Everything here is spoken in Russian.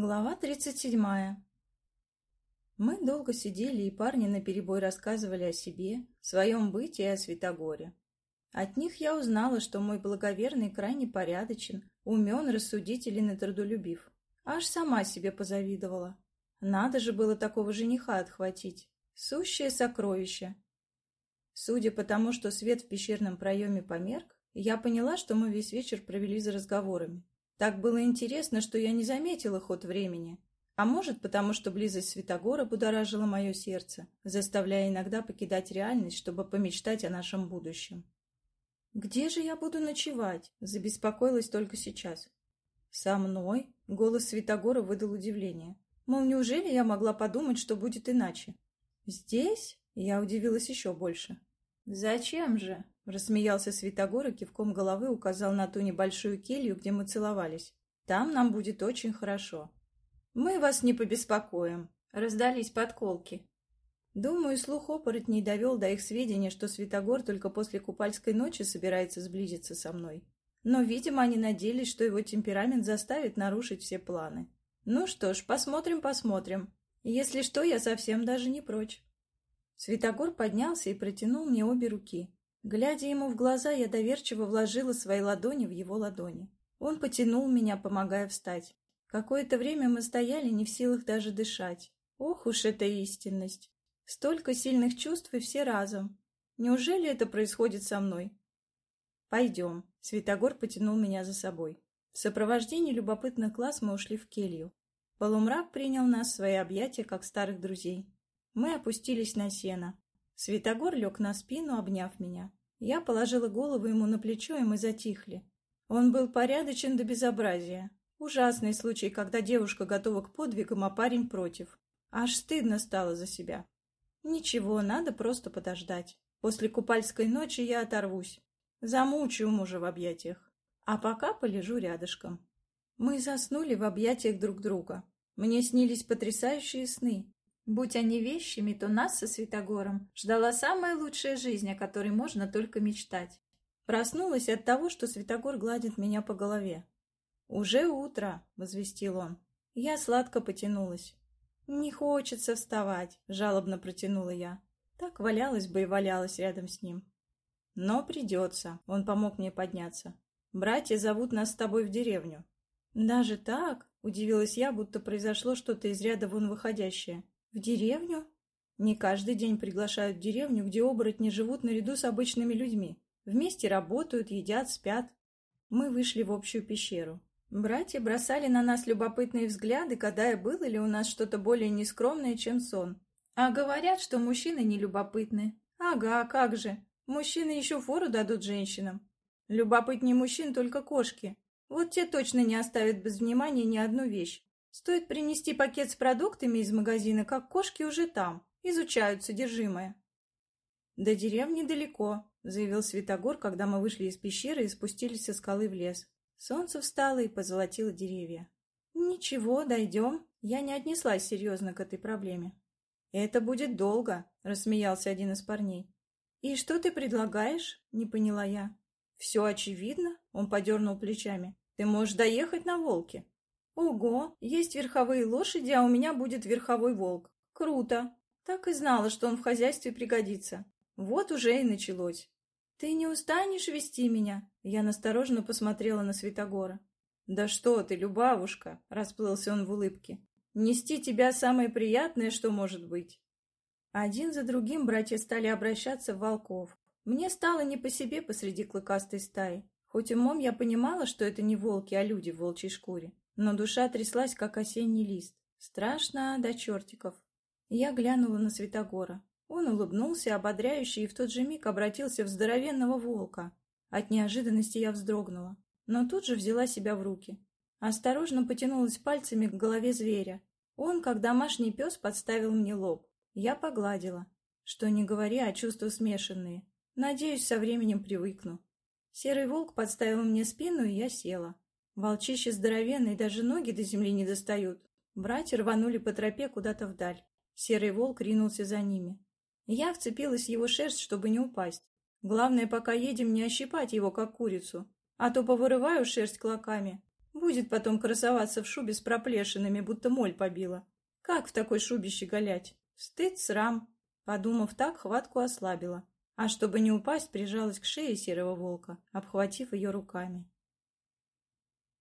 Глава 37. Мы долго сидели, и парни наперебой рассказывали о себе, своем быте и о Святогоре. От них я узнала, что мой благоверный крайне порядочен, умен, рассудителен и трудолюбив. Аж сама себе позавидовала. Надо же было такого жениха отхватить. Сущее сокровище. Судя по тому, что свет в пещерном проеме померк, я поняла, что мы весь вечер провели за разговорами. Так было интересно, что я не заметила ход времени. А может, потому что близость Святогора будоражила мое сердце, заставляя иногда покидать реальность, чтобы помечтать о нашем будущем. «Где же я буду ночевать?» – забеспокоилась только сейчас. «Со мной?» – голос Святогора выдал удивление. Мол, неужели я могла подумать, что будет иначе? «Здесь?» – я удивилась еще больше. «Зачем же?» Рассмеялся Святогор и кивком головы указал на ту небольшую келью, где мы целовались. «Там нам будет очень хорошо». «Мы вас не побеспокоим», — раздались подколки. Думаю, слух оборотней довел до их сведения, что Святогор только после купальской ночи собирается сблизиться со мной. Но, видимо, они надеялись, что его темперамент заставит нарушить все планы. Ну что ж, посмотрим-посмотрим. Если что, я совсем даже не прочь. Святогор поднялся и протянул мне обе руки. Глядя ему в глаза, я доверчиво вложила свои ладони в его ладони. Он потянул меня, помогая встать. Какое-то время мы стояли, не в силах даже дышать. Ох уж эта истинность! Столько сильных чувств и все разом. Неужели это происходит со мной? Пойдем. Святогор потянул меня за собой. В сопровождении любопытных глаз мы ушли в келью. Полумрак принял нас в свои объятия, как старых друзей. Мы опустились на сено. Святогор лег на спину, обняв меня. Я положила голову ему на плечо, и мы затихли. Он был порядочен до безобразия. Ужасный случай, когда девушка готова к подвигам, а парень против. Аж стыдно стало за себя. Ничего, надо просто подождать. После купальской ночи я оторвусь. Замучу мужа в объятиях. А пока полежу рядышком. Мы заснули в объятиях друг друга. Мне снились потрясающие сны. Будь они вещами, то нас со Святогором ждала самая лучшая жизнь, о которой можно только мечтать. Проснулась от того, что Святогор гладит меня по голове. «Уже утро», — возвестил он. Я сладко потянулась. «Не хочется вставать», — жалобно протянула я. Так валялась бы и валялась рядом с ним. «Но придется», — он помог мне подняться. «Братья зовут нас с тобой в деревню». «Даже так?» — удивилась я, будто произошло что-то из ряда вон выходящее. В деревню? Не каждый день приглашают в деревню, где оборотни живут наряду с обычными людьми. Вместе работают, едят, спят. Мы вышли в общую пещеру. Братья бросали на нас любопытные взгляды, гадая, было ли у нас что-то более нескромное, чем сон. А говорят, что мужчины не любопытны. Ага, как же. Мужчины еще фору дадут женщинам. Любопытнее мужчин только кошки. Вот те точно не оставят без внимания ни одну вещь. Стоит принести пакет с продуктами из магазина, как кошки уже там, изучают содержимое. «До деревни далеко», — заявил Святогор, когда мы вышли из пещеры и спустились со скалы в лес. Солнце встало и позолотило деревья. «Ничего, дойдем». Я не отнеслась серьезно к этой проблеме. «Это будет долго», — рассмеялся один из парней. «И что ты предлагаешь?» — не поняла я. «Все очевидно», — он подернул плечами. «Ты можешь доехать на волке. Ого, есть верховые лошади, а у меня будет верховой волк. Круто. Так и знала, что он в хозяйстве пригодится. Вот уже и началось. Ты не устанешь вести меня? Я настороженно посмотрела на Святогора. Да что ты, Любавушка, расплылся он в улыбке. Нести тебя самое приятное, что может быть. Один за другим братья стали обращаться в волков. Мне стало не по себе посреди клыкастой стаи. Хоть умом я понимала, что это не волки, а люди в волчьей шкуре но душа тряслась, как осенний лист. Страшно до чертиков. Я глянула на Святогора. Он улыбнулся ободряюще и в тот же миг обратился в здоровенного волка. От неожиданности я вздрогнула, но тут же взяла себя в руки. Осторожно потянулась пальцами к голове зверя. Он, как домашний пес, подставил мне лоб. Я погладила. Что не говори, а чувства смешанные. Надеюсь, со временем привыкну. Серый волк подставил мне спину, и я села. Волчище здоровенные, даже ноги до земли не достают. Братья рванули по тропе куда-то вдаль. Серый волк ринулся за ними. Я вцепилась в его шерсть, чтобы не упасть. Главное, пока едем, не ощипать его, как курицу. А то повырываю шерсть клоками. Будет потом красоваться в шубе с проплешинами, будто моль побила. Как в такой шубе щеголять? Стыд, срам. Подумав так, хватку ослабила. А чтобы не упасть, прижалась к шее серого волка, обхватив ее руками.